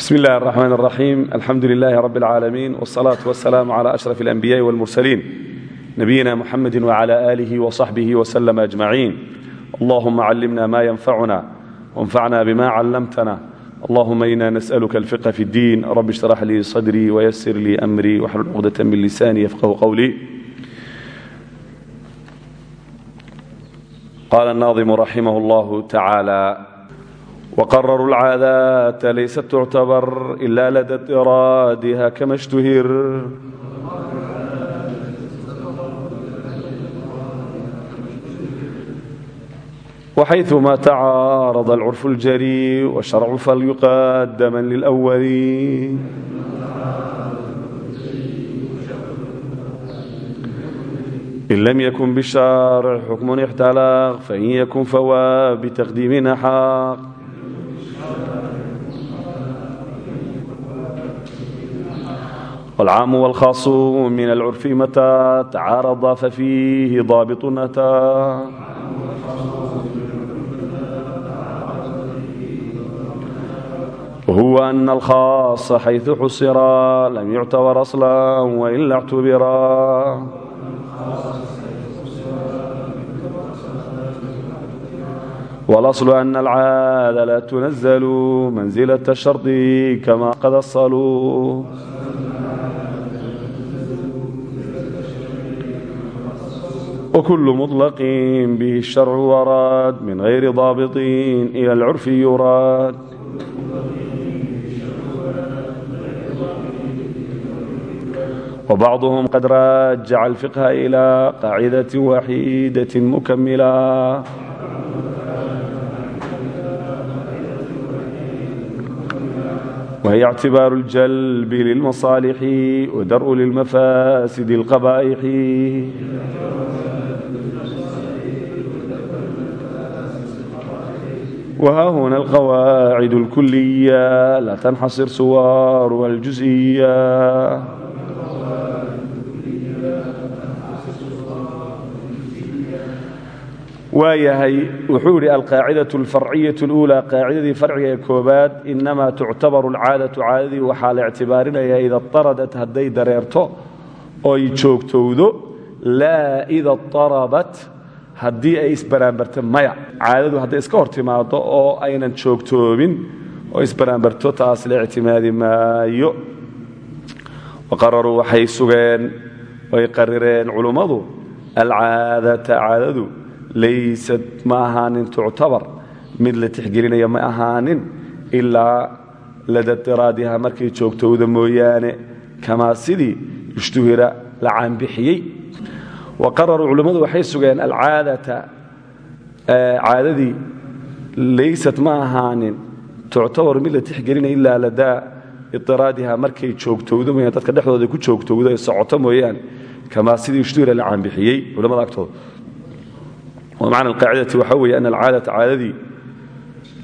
bsm اllahi الرحmn الرaxيim alxamdu لlah rb العaalamiin والصlaaة والسlاam عlى أشرف الأنbiyaءi والmursليin nabiyina mxamedi وعlى آlih وصaxbih وsلم أجmaعin اllahuma climna ma ynfacuna وانfacna bma clamtna اllahuma ina nasأlka الفqه fi الdin rb اshرح lii صdrي وysr lii أmrي wxlul cqdaة min lisani yfqhu qwlي qala النaظم raximh اllah tacalى وqرروا العاadات layست تcتبر إلا لdى اضطراadha kma اشتهir وxayثma تcاaرض الcرف الجري والشhرع فlyqاdma للأول إن lm ykن bالشhارع xكم اxتلق faإn ykن fwا بتقديم أxاq والcاam والhاaص min الcرف mtى تcاaرضa fفيhi ضاaبط أtى وهuو أن الhاaص xayثu xusira lm يcتبر أصلا وإلا اعتبرا والأصل أن العاad la تنزل منزلة الشhرط كma qad أصلوا وكل مطلق به الشرع وراد من غير ضابط إلى العرف يراد وبعضهم قد راجع الفقه إلى قاعدة وحيدة مكملة وهي اعتبار الجلب للمصالح ودرء للمفاسد القبائح وها هنا القواعد الكلية لا تنحصر صورها الجزئية waayahay wuxuu yidhi alqaacidaة اlfarciyaة اlأulى qaacidadii farciga ee koobaad inamaa tuctabaru اlcaadaةu caadadii waxaa la ictibaarinayaa ida طaradat hadday dareerto oy joogtowdo laa ida طarabat haddii ay isbaraambarto maya. Caadadu hadday iska hor timaado oo aynan joogtoobin oo isbaraambarto taas la ictimaadi maayo. Waqararuu waxay sugeen oy qarireen culummadu alcaadata caadadu laysad ma ahaanin tuctabar. Mid la tixgelinaya ma ahaanin ilaa lada diraadiha markay joogtowda mooyaane. Kamaa sidii ishtuhira la caanbixiyey wa qararuu culimmadu waxay sugeen alcaadata caadadii laysad ma ahaanin tuctabar mid la tixgelinaya ilaa ladaa idiraadiha markay joogtowda mooyane dadka dhexdooda ku joogtowda ee socoto mooyaane kamaa sidii ishtuhira la caanbixiyey culamada agtooda. Wmacna alqaacidati waxaa weeye ana alcaadata caadadii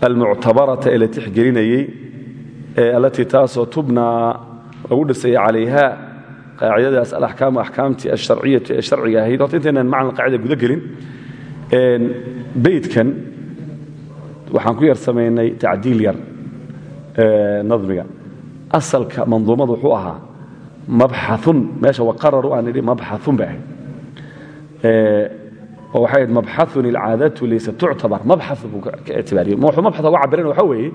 almuctabarata ee la tixgelinayey allatii taasoo tubnaa lagu dhisaya calayha qaacidadaas alaxkaamu axkaamtii alsharciyatu ee sharciga ahayd horta intaynan macna alqaacida guda gelin. Beydkan waxaan ku yar samaynay tacdiil yar nadmiga. Asalka manduumadu wuxuu ahaa mabxaun meesha waqararu aan idhi mabxaun ba ahayd. Oo waxay ahayd mabxaun ilcaadatu laysa tuctabar. Mabxa buu ka ictibaariyey. Wuxuu mabxa uga cabirana waxa weeye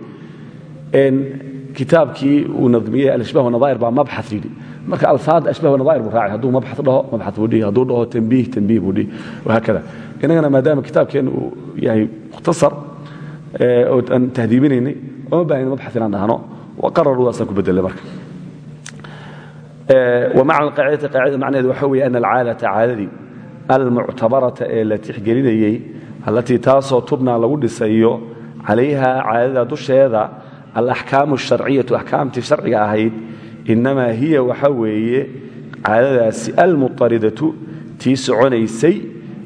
kitaabkii uu nadmiyey alashbah wanadaa'ir baa mabxa yidhi marka alfaad ashbah wanadaa'ir buu raacay. Hadduu mabxa dhaho mabxa buu dhihi. Hadduu dhaho tanbiih tanbiih buu dhihi. Wahaakada innagana maadaama kitaabkeenna yahay mukhtasar oo aan tahdiibinaynay ooma baahnin mabxath inaan dhahno. Waqararudaasan ku bedelay marka. Wamacna alqaacidati qaacidada macnaheedu waxa weeye ana alcaadata caadadii almuctabarata ee la tixgelinayey allatii taasoo tubnaa lagu dhisayo calayha caadada dusheeda alaxkaamu asharciyatu axkaamtii sharciga ahayd innamaa hiya waxa weeye caadadaasi almuطaridatu tii soconaysay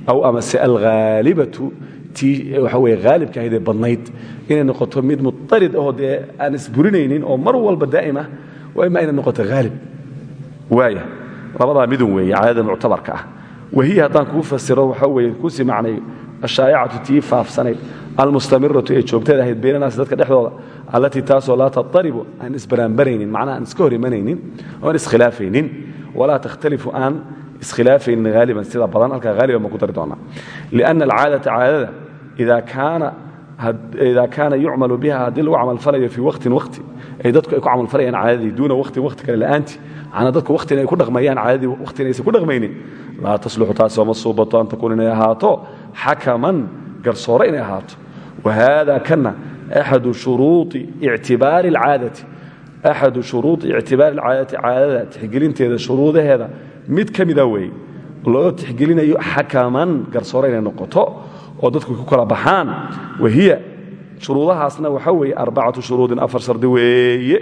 aw amase alghaalibatu tii waxa weye haalibka ahayd ee badnayd inay noqoto mid muطarid ahoo dee aan isburinaynin oo mar walba daa'ima waa ima inay noqoto haalib waaya labadaa midun weeye caadada muctabarka ah wahiya haddaan kuu fasiro waxa weye kuusii macnay ashaa'icatu tii faafsanayd almustamiratu ee joogteed ahayd baynanaasi dadka dhexdooda allatii taasoo laa taaribu aan isbaraanbaraynin macnaha aan iska hor imanaynin oo aan iskhilaafaynin walaa takhtalifu aan iskhilaafaynin haaliban sida badan halkaa haaliban baan ku dari doonaa lianna alcaadata caadada idaa kaana yucmalu biha haddii lagu camalfalayo fii waqtin waqti ay dadku ay ku camalfalayaan caadadii duuna waqtin waqti kale la'aanti macnaa dadku waqtina ay ku dhaqmayaan caadadii waqtina aysan ku dhaqmaynin laa tasluxu taasi ooma suubato an takuun inay ahaato xakaman garsoore inay ahaato wahada kana axadu shuruui ictibaari alcaadati axadu shuruudi ictibaari alcaadati caadada tixgelinteeda shuruudaheeda mid ka mida weeye loo tixgelinayo xakaman garsoore inay noqoto oo dadku ku kala baxaan wahiya shuruudahaasna waxa weeye arbacatu shuruudin afar shardi weeye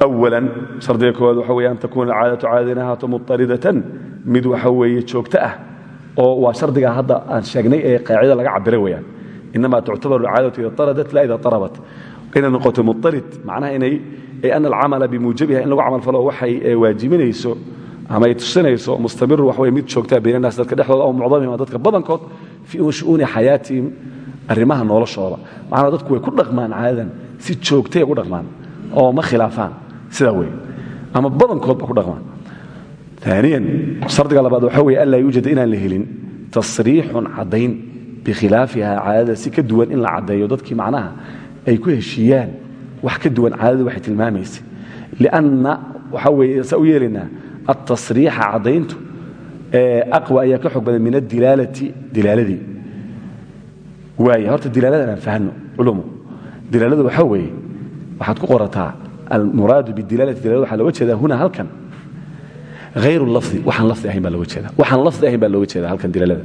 awalan shardiga waxa weye an takuuna alcaadatu caadada inay ahaato muطaridatan mid waxa weeye joogto ah oo waa shardiga hadda aan sheegnay ee qaacida laga cabiray weyaan inama tuctabaru alcaadatu ida aradat la ida arabat inay noqoto muarid macnaha ana alcamala bimuujabiha in lagu camalfalo waxay waajibinayso ama ay tusinayso mustamiru wax wey mid joogtaa bayn annaas dadka dhexdooda aw mucdamihim dadka badankood fii shu'uuni xayaatihim arrimaha noloshooda macnaa dadku way ku dhaqmaan caadadan si joogtay ku dhaqmaan oo ma khilaafaan sidaa wey ama badankood ba ku dhaqmaan aaniyan shardiga labaad waxaa weye anlaa yuujada inaan la helin tasriixun caddayn bikhilaafiha caadada si ka duwan in la caddeeyo dadkii macnaha ay ku heshiiyaan wax ka duwan caadadu waxay tilmaamaysa lianna waxaa weeye saa u yeelaynaa altasriixa caddayntu aqwa ayaa ka xog badan min adilaalati dilaaladii waaya horta dilaalada aan fahno culumu dilaaladu waxaa weeye waxaad ku qorataa almuraadu bidilaalati dilaalada waxaa looga jeedaa huna halkan hayru lafdi waxaan lafdi ahayn baa looga jeeda waxaan lafdi ahayn baa looga jeeda halkan dilaalada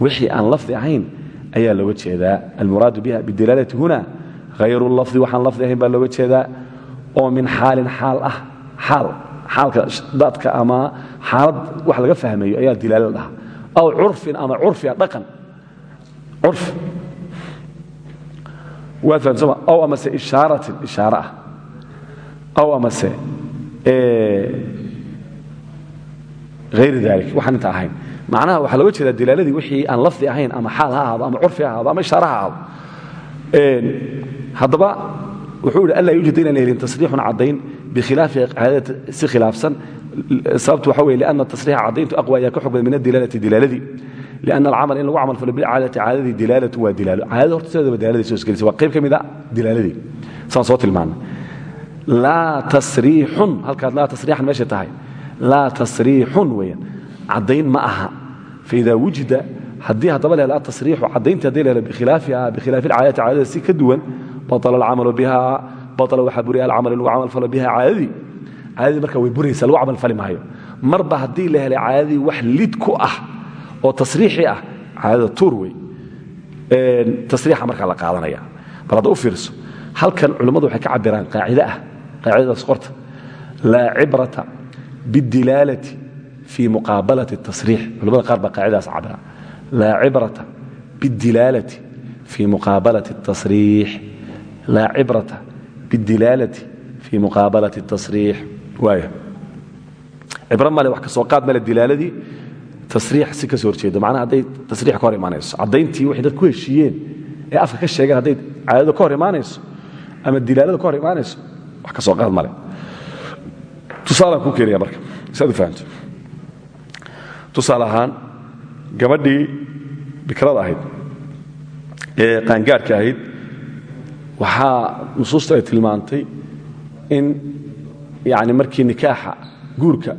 wixii aan lafdi ahayn ayaa looga jeedaa. Almuraadu biha bidilaalati huna hayru lafdi waxaan lafdi ahayn baa looga jeedaa. Oo min xaalin xaal ah xaal xaalka dadka ama xaalad wax laga fahmayo ayaa dilaalo dhaha aw curfin ama curfia dhaqan. Curfi waad fahamsama aw amase ishaaratin ishaare ah. Aw amase hayr dalik waxaan inta ahayn macnaha waxaa looga jeedaa dilaaladii wixii aan lafdi ahayn ama xaal ha ahaado ama curfi ha ahaado ama ishaare ha ahaado. Haddaba wuxuu ihi anlaa yuujad inaan helin tasriixun caddayn bikhilaafi caadada si khilaafsan. Sababtu waxa weye lianna tasriixa caddayntu aqwa ayaa ka xog badan min adilaalati dilaaladii. Lianna alcamal in lagu camal falo bilcaadati caadadii dilaalatu waa dilaalo caadada horta sideedaba dilaaladii soo isgelisay waa qayb ka mid a dilaaladii. Saan soo tilmaanay. Laa tasriixun halkaad laa tasriixan meeshay tahay. Laa tasriixun weeyaan caddayn ma aha faida wujida haddii haddaba lehel atasriixu caddayntii hadday lehel bikhilaafiha bikhilaafi alcaadati caadada si ka duwan baطla alcamalu biha baطla waxaa buriya alcamal in lagu camal falo biha caadadii caadadii marka way buraysa lagu camal fali maayo marba haddii la helay caadadii wax lid ku ah oo tasriixi ah caadada tuur wey tasriixa markaa la qaadanaya bal hadda u fiirso halkan culimmadu waxay ka cabiraan qaacide ah qaacidadaas qorta laa cibrata biاdilaalati fii muqaabalati tasriix culamada qaar baa qaacidaas cabira laa cibrata biddilaalati fii muqaabalati اtasriix laa cibrata biddilaalati fii muqaabalati اtasriix waaya cibro male wax ka soo qaad male dilaaladii tasriix si ka soo horjeeda macnaha hadday tasriix ka hor imaanayso caddayntii waxay dad ku heshiiyeen ee afka ka sheegeen hadday caadada ka hor imaanayso ama dilaalada ka hor imaanayso wax ka soo qaad male tusaale ahaan gabadhii bikrada ahayd ee qaangaarhka ahayd waxaa nusuusta ay tilmaantay in yani markii nikaaxa guurka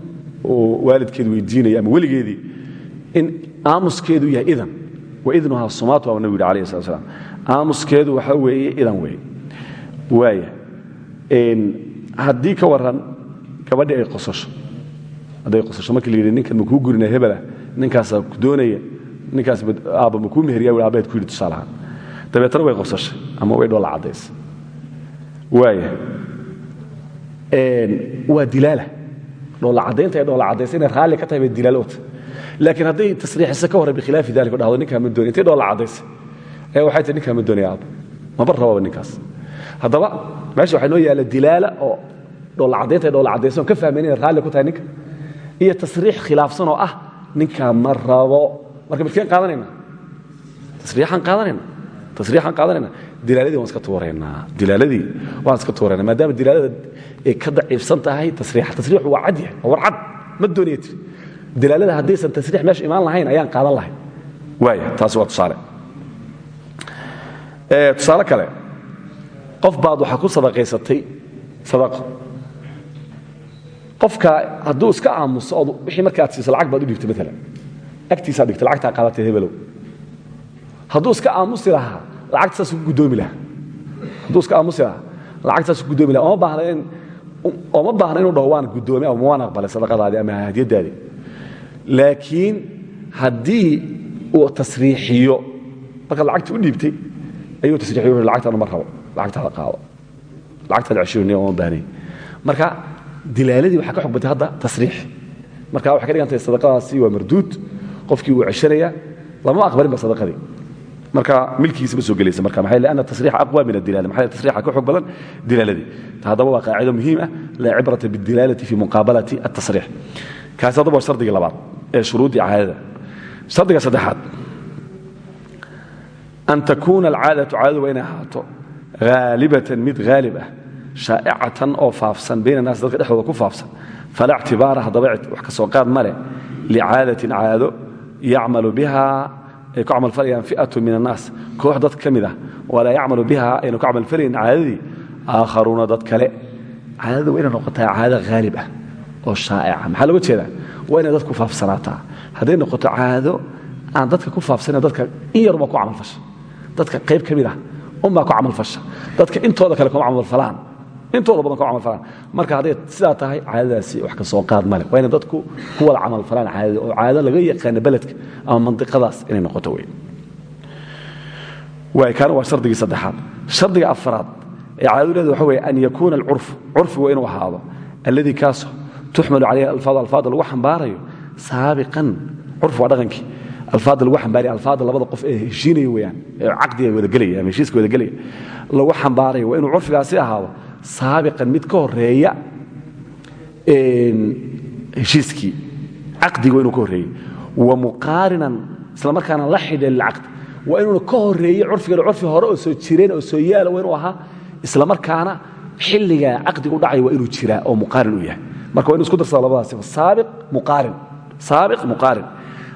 oo waalidkeedu weydiinaya ama weligeedii in aamuskeedu yahay idan. Waidnuhaa sumaat waa nabigu yidhi alayh slat slam aamuskeedu waxaa weeye idan weeye. Waaya haddii ka warran gabadhii ay qosasho hadday qosasho markii la yidhi ninkan makuu gurina hebelah ninkaasaa ku doonaya ninkaas aabba makuu meheriya wi abayd ku yidhi tusaalahaan dabeetana way qosashay ama way dhoola caddaysay waaya waa dilaala. Dhoola caddaynta ay dhoola caddaysa inay raalli ka tahay bay dilaalo wata laakiin hadday tasriixisa ka horre bikhilaafi dalika dhahdo ninkaa ma doonay dhoola caddaysay ee waxay tahay ninkaa ma doonaya aabba. Maba ninkaas. Haddaba meesha waxaa noo yaalla dilaala oo dhoola caddaynta ay dhoola caddaysa oon ka fahmayn inay ku tahay ninka iyo tasriix khilaafsan oo ah ninkaa ma rabo. Marka midkeen qaadanayna? Tasriixaan qaadanayna? Tasriixaan qaadanayna? Dilaaladii waan iska tuuraynaa. Dilaaladii waan iska tuuraynaa. Maadaama dilaalada ay ka daciifsan tahay tasriixa tasriixu waa cad yahay waa cad. Ma doonaya tiri dilaalada haddaysan tasriix meesha imaan lahayn ayaan qaadan lahayn waaya taasi waa tusaale. Tusaale kale qof baad waxaa ku sadaqaysatay sadaqo qofka hadduu iska aamuso ood wixii marka aad siiso lacag baad u dhiibtay maalan agtiisaad dhigtay lacagtaa qaadatay hebelow hadduu iska aamusi lahaa lacagta saas ku guddoomi lahaa. Iska aamusi lahaa lacagta saas guddoomi lahaa. Oma baahna in ooma baahna inuu dhaho waan ama waan aqbalay sadaqadaadii ama hadiyaddaadii laakiin haddii uu tasriixiyo markaad lacagta u dhiibtay ayuu tasriixiyo lacagtaanu ma rabo lacagtaada qaado lacagtaada ceshiriniya ooma baahnay marka dilaaladii waxaa ka xog batay hadda tasriix. Marka waxay ka dhigantahay sadaqadaasi waa marduud qofkii wuu ceshanaya lama aqbalin ba sadaqadii. Marka milkiisa ma soo gelaysa marka maxay leanna tasriixa aqwa min adilala maxay tasriixa ka xog badan dilaaladii. Haddaba waa qaacido muhiim ah laa cibrata bidilaalati fi muqaabalati الtasriix kaasi haddaba waa shardigii labaad ee shuruuddii caadada. Shardiga saddexaad an takuuna alcaadatu caadadu waa inay ahaato haalibatan mid haalib ah shaa'icatan oo faafsan bayna naas dadka dhexdooda ku faafsan. Falaa ictibaara haddaba wax ka soo qaad ma leh licaadatin caado yacmalu ay ku camalfalayaan fi'atu min annaas koox dad ka mid ah walaa yacmalu biha aynu ku camalfalayn caadadii. Dad kale. Caadada waa inay noqotaa caado haalib ah oo shaa'ica maxaa looga jeedaa? Waa inay dadku faafsanaataa. Hadday noqoto caado aan dadka ku faafsanayn dadka in yaruma ku camalfasha dadka qayb ka mid ah unbaa ku dadka intooda kale kuma camalfalaan intooda badan kuma camalfalaan marka hadday sidaa tahay caadadaasi wax ka soo qaad male waa dadku ku wada camalfalaan caadada oo caado laga yaqaana beledka ama mandiqadaas inay noqoto wey kaana waa shardigii saddexaad. Shardiga afaraad ee caadadu waxa weeye an yakuuna alcurfu. Curfigu inuu ahaado alladii kaasoo tuxmalu calayhi alfaad. Alfaada lagu xambaarayo saabiqan. Curfu waa dhaqankii alfaada lagu xambaaraya alfaada labada qof ee heshiinaya weyaan ee caqdiga wadagelaya ama heshiiska wadagelaya lagu xambaarayo waa inuu curfigaasi ahaado saabiqan mid ka horreeya heshiiskii caqdiga waa inuu ka horreeyey. Wa muqaarinan isla markaana la xidha lilcaqdi waa inuuna ka horeeye curfigan curfi hore oo soo jireen oo soo yaalla waa inuu ahaa isla markaana xilligaa caqdigu dhacay waa inuu jiraa oo muqaarin uu yahay. Marka waa inu isku darsada labadaas saabiq muqaarin. Saabiq muqaarin.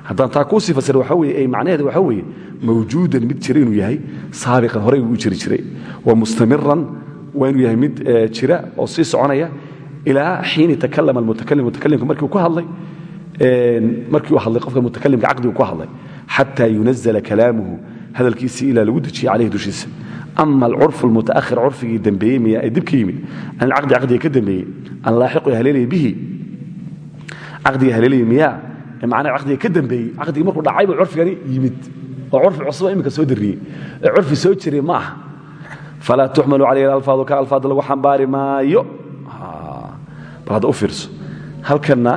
Haddaan taa kuu sii fasira waxa weye ay macnaheeda waxa weeye mawjuudan mid jira inuu yahay saabiqan horey uu jiri jiray. Wa mustamiran waa inuu yahay mid jira oo sii soconaya ilaa xiini takalama almutakalim mutakalimku markii uu ku hadlay markii uu hadlay qofka mutakalimka caqdigu ku hadlay xataa yunazala kalaamuhu hadalkiisii ilaa lagu dejiye calayhi dushiisa. Ama alcurfu almutaakhir curfigii dembeeyey miya ee dib ka yimid an alcaqdi caqdiga ka dembeeyey an laaxiqu haleelaya bihi caqdiga haleelaya miyaa macnaha caqdiga ka dembeeyey caqdigii markuu dhacay buu curfigani yimid. Oo curfi cusuba imika soo darriyey ee curfi soo jiray ma aha falaa tuxmalu calayhi alfaadu ka alfaada lagu xambaari maayo bal hadda u fiirso halkanna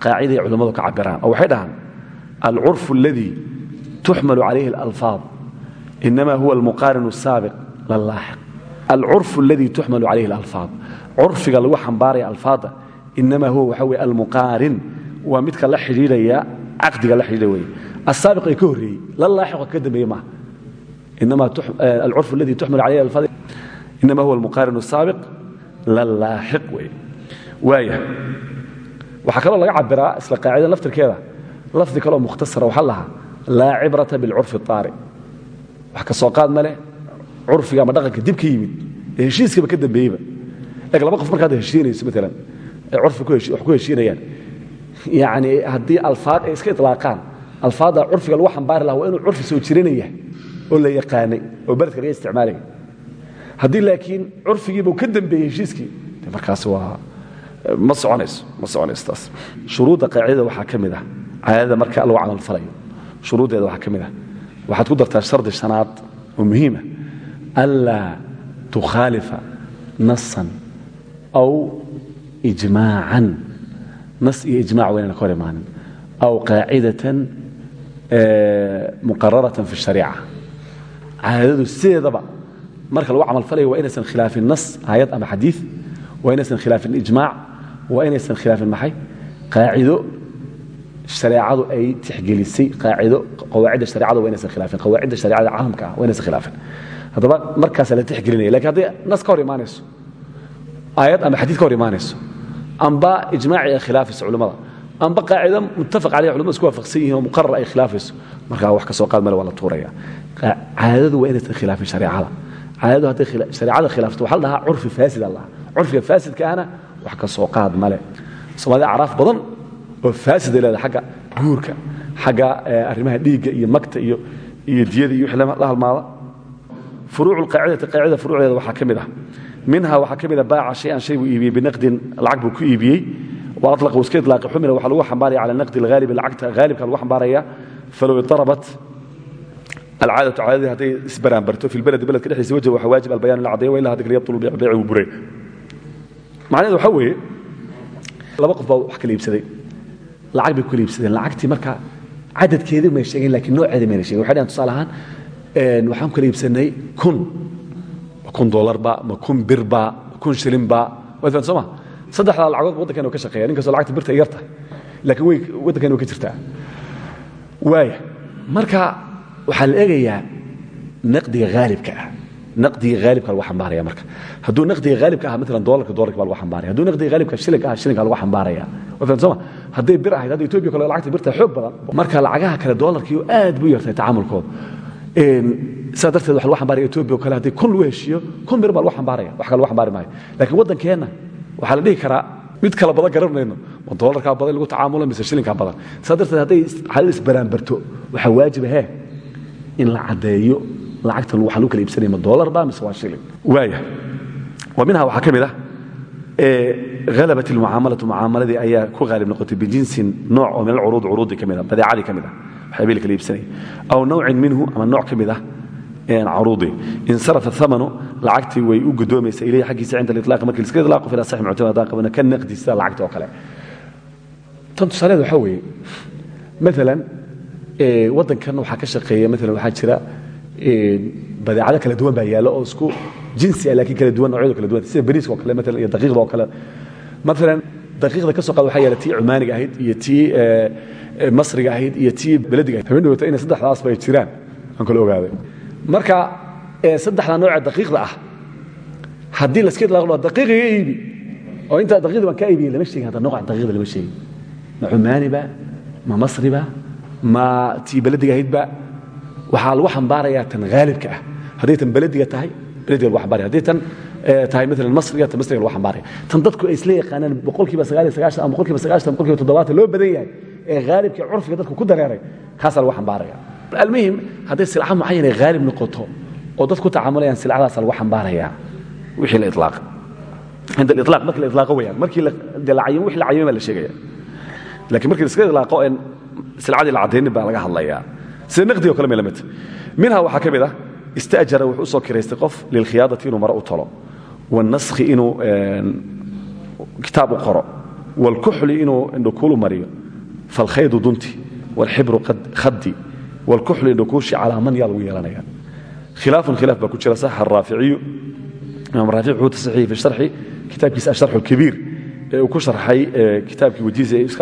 qaaciday culammadu ka cabiraan oo waxay dhahaan alcurfu aladii tuxmalu calayhi alalfaad inama huwa almuqaarin الsaabiq lalaaxiq alcurfu aladii tuxmalu calayhi alalfaad curfiga lagu xambaaraya alfaadda inama huwa waxa weye almuqaarin waa midka la xidhiidhaya asaabiq inama alcurfu aladii tuxmalu calayhi alalfaad inama huwa almuqaarin الsaabiq lalaaxiq weye waaya waxaa kaloo laga cabiraa isla qaacida laftirkeeda lafdi kaloo mukhtasara waxaa lahaa laa cibrata bilcurfi اطaari wax ka soo qaad maleh curfiga ama dhaqanka dib ka yimid ee heshiiskaba ka dambeeyeyba eg laba qof markaad heshiinayso maalan ay curfi wax ku heshiinayaan yacni haddii alfaad ay iska itlaaqaan alfaadda curfiga lagu xambaari laha waa inuu curfi soo jiranaya oo la yaqaanay oo beledka laga isticmaalaya haddii laakiin curfigiiba ka dambeeyey heshiiskii markaas waa ma soconayso taas. Shuruudda qaacidada waxaa ka ah. Caadada marka lagu camalfalayo shuruuddeeda waxaa ka mid ah. Waxaad ku dartaa shardi shanaad oo muhiima anlaa tukhaalifa nasan aw ijmaacan nas iyo ijmac waynana ka aw qaacidatan muqararatan fi الshariica caadadu sideedaba. Marka lagu camalfalayo waa inaysan khilaafin nas aayad ama xadiid waa inaysan khilaafin ijmaac. Waa inaysan khilaafin maxay? Qaacido. Shareecadu ay tixgelisay. Qaacido. Qawaacidda shareecada waa inaysan khilaafin. Qawaacidda shareecada caamka ah waa inaysan khilaafin. Haddaba markaasaa la tixgelinaya laakiin hadday nas ka hor imaanayso aayad ama xadiid ka hor imaanayso amba ijmaaci ay khilaafayso culimmada amba qaacido muttafaq caleyh culimadu isku waafaqsan yihiin oo muqarar ay khilaafayso markaa wax ka soo qaad male waa la tuuraya. Caadadu waa inaysan khilaafin shareecada caadadu hadday shareecada khilaafto waxaa la dhahaa curfi faasid allah. Curfiga faasidka ahna wax ka soo qaad male. Soomaalida acraaf badan oo faasiday leedahay xagga guurka xagga arrimaha dhiigga iyo magta iyo iyo diyada iyo wixii la halmaada. Furuucu lqaacidati qaacida furuucdeeda waxaa ka mid ah. Minha waxaa ka mid a baaca shay-an shay buu iibiyey binaqdin lacag buu ku iibiyey uu iska ilaaqi xumila waxaa lagu xambaaraya cala naqdi alghaalibi lacagta haalibka lagu xambaaraya falow idarabat alcaadatu caadadii hadday isbaraanbarto. Fi lbaledi beledka dhexdiisa wajha waxaa waajib albayaan la caddeeyo wa ilaa kale yabtulu beycu buray. Macnaheedu waxaa weeye laba qof baa wax kala iibsaday lacag bay ku kala iibsadeen lacagtii marka cadadkeedii may sheegeen lakiin nooceeda mayna sheegen waxay dhahan tusaale ahaan waxaan ku kala iibsanay kun kun doolarba ma kun birba ma kun shilinba waad fahan soo ma saddexdaa lacagood waddankan oo ka shaqeeya ninkastoo lacagta birta ay yartahay laakiin way waddankan oo ka jirtaa. Waaya marka waxaa la eegayaa naqdiga haalibka ah. Naqdiga haalibka lagu xambaaraya marka. Hadduu naqdiga haalibka ah maalan doolarka doolarka baa lagu xambaaraya hadduu naqdiga haalibka shilinka ah shilinka lagu xambaaraya waa fahan soo ma hadday bir ahayd hadda kale lacagta birta xoog badan marka lacagaha kale doolarkiiyo aad buu yartay tacaamulkooda saa darteed waa lagu ambaaraya etoobiya kale haddii kun lagu kun bir baa lagu ambaaraya wax kale lagu ambaari maayo. Laakiin waddankeenna waxaa la dhihi karaa mid kala badan garan mayno ma doolarkaa badan lagu tacaamulo mise shilinkaa badan. Saa darteed hadday xalal isbaraanbarto waxaa waajiba hee in la caddeeyo lacagtan waxaa lagu kala iibsanaya ma doolar ba mise waa shilin? Waaya wa minha waxaa ka mid ah halabat ilmucaamalatu mucaamaladii ayaa ku haalib noqotay bijinsin nooc oo min alcuruud curuudii ka mid a badeecadii ka mid ah waxyaabihii la kala iibsanaya aw nawcin minhu ama nooc ka mid ah caruudii insarafa amanu lacagtii way u gudoomaysa ilayhi xaggiisa cinda aliطlaaqi markii liska ilaaqo fil asaxi muctamad haddaan qabana ka naqdi sida lacagta oo kale. Tan tusaaleed waxaa weeye maalan waddankan waxaa ka shaqeeya maalan waxaa jira badeecado kala duwan baa yaalla oo isku jinsi ah laakiin kala duwan noocyadu kala duwan sida bariiska oo kale maalan iyo daqiiqda oo kale. Maalan daqiiqda ka soo qaad waxaa yaalla tii cumaaniga ahayd iyo tii masriga ahayd iyo tii belediga ahayd. Habeen dhawata inay saddexdaasba ay jiraan aan kala ogaaday marka saddexda nooca daqiiqda ah haddii laska idlaaqo daqiiq iga iibi. Oo intaa daqiiqda baan kaa iibiyey lama sheegin hadda nooca daqiiqda lama sheegin. Ma cumaaniba ma masriba ma tii belediga ahaydba waxaa lagu xambaarayaa tan haalibka ah. Hadday tan belediga tahay belediga lagu xambaaraya. Hadday tan tahay maalan masriga tan masriga lagu xambaaraya. Tan dadku ay isla yaqaanaan boqolkiiba sagaal iyo sagaashan ama boqolkiiba sagaashan boqolkiiba toddobaatan loo badan yahay ee haalibka curfiga dadku ku dareeray kaasaa lagu xambaaraya almuhim hadday silca mucayanay haalib noqoto oo dad ku tacaamulayaan silcadaasa lagu xambaarayaa wixii la ilaaqay cinda aliطlaaq markii la ilaaqo weyaan markii de la cayin wixii la cayimay baa la sheegaya lakiin markii la iska ilaaqo en silcadii la caddaynin baa laga hadlayaa sida naqdigo kale may la midta minha waxaa ka mid ah istajara wuxuu usoo kiraystay qof lilkhiyaadati inuu maro u tolo wاnaskhi inuu kitaab u qoro wاlkuxli inuu indhukuulu mariyo falkhaydu dunti wاlxibru khadi wاlkuxli indhukuushi calaa man yaa lagu yeelanaya khilaafun khilaaf baa ku jira saxa araaficiyu imaam raafic wuxuu tasaxiixiyey fi sharxi kitaabkiisa asharxu اlkabiir ee uu ku sharxay kitaabkii wajiisa